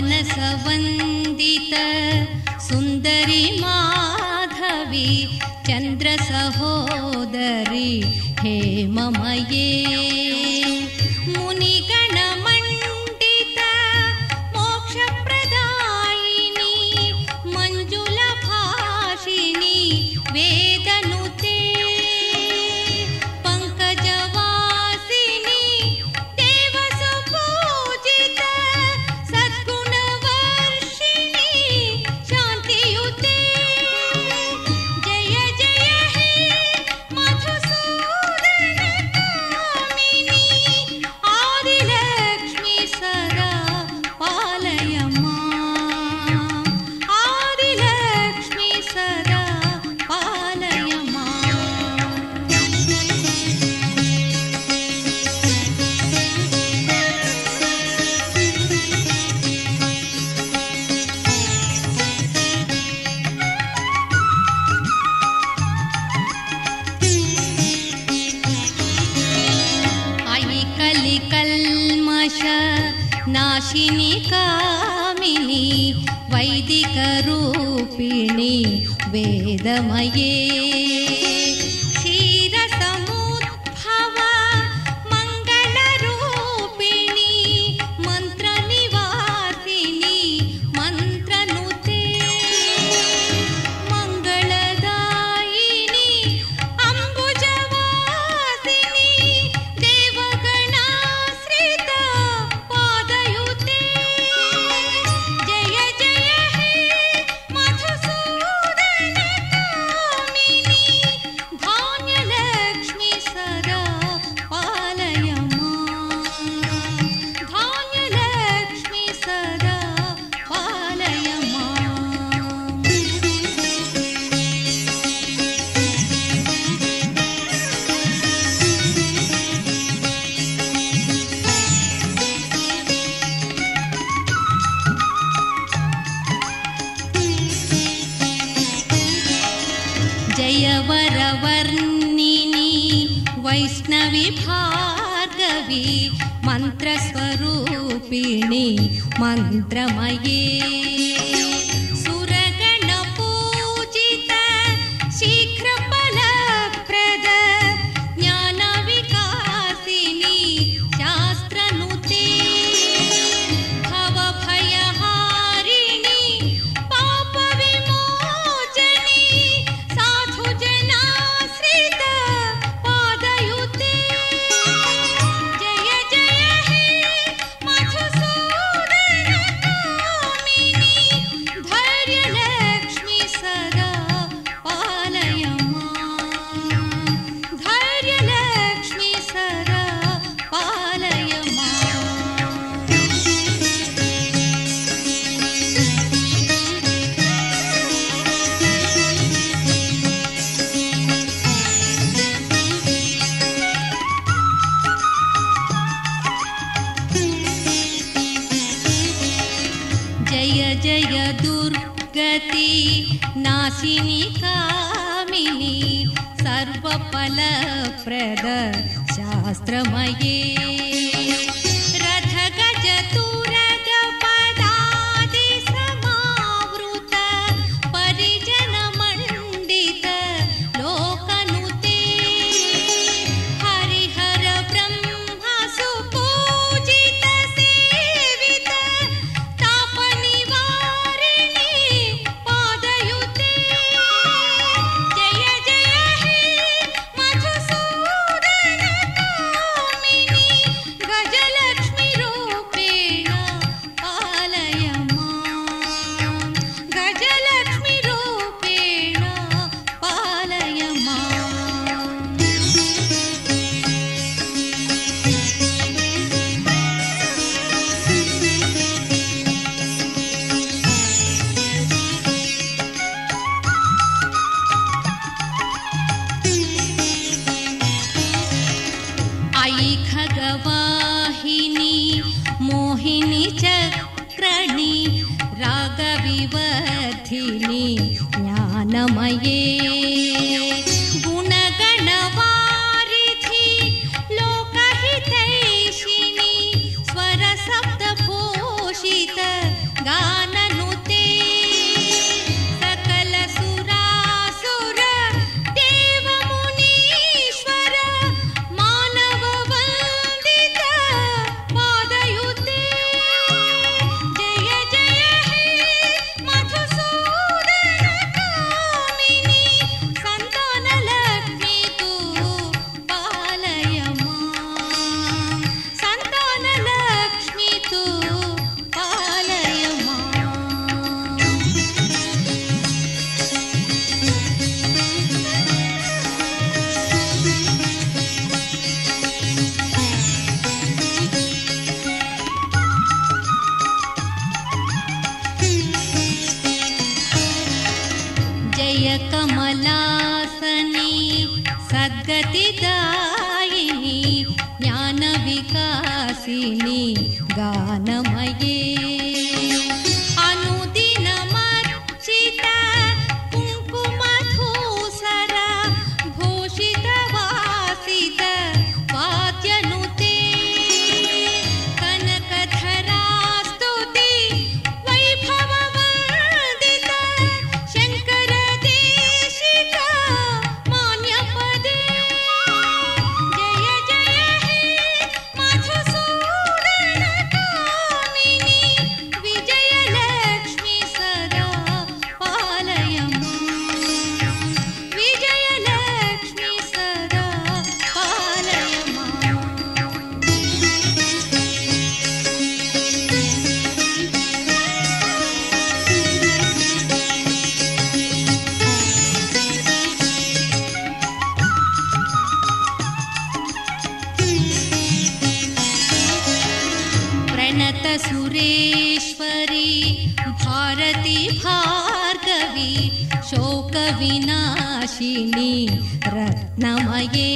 मनसवन्दित सुन्दरि माधवी चन्द्रसहोदरी हे ममये मुनि कलिकल्मष नाशिनि नाशिनिकामि वैदिकरूपिणी वेदमये। जयवरवर्णिनि वैष्णविभागवी मन्त्रस्वरूपिणि मन्त्रमये। जय जय दुर्गति नाशिनि कामिनि सर्वफलप्रद शास्त्रमये िखगवाहिनी मोहिनी चक्रणि रागविवधिनि ज्ञानमये। कमलासनी सद्गतिदायि ज्ञानविकासिनी गानमये। श्वरी भारती भार्गवी शोकविनाशिनी रत्नमये।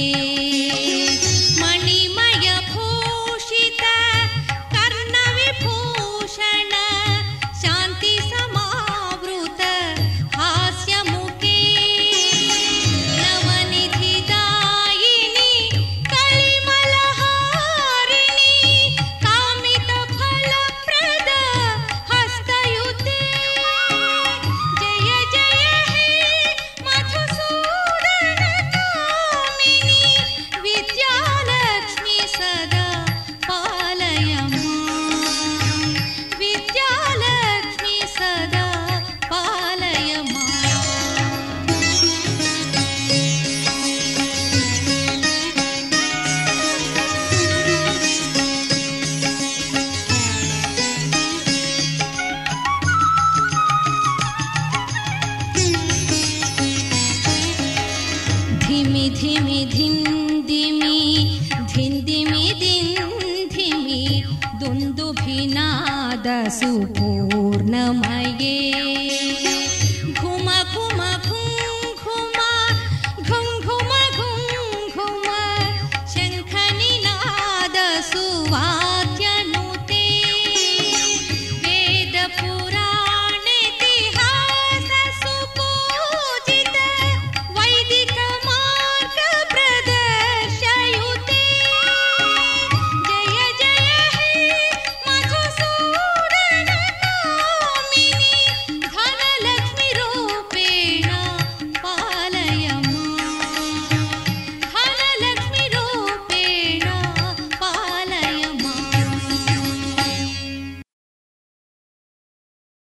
azul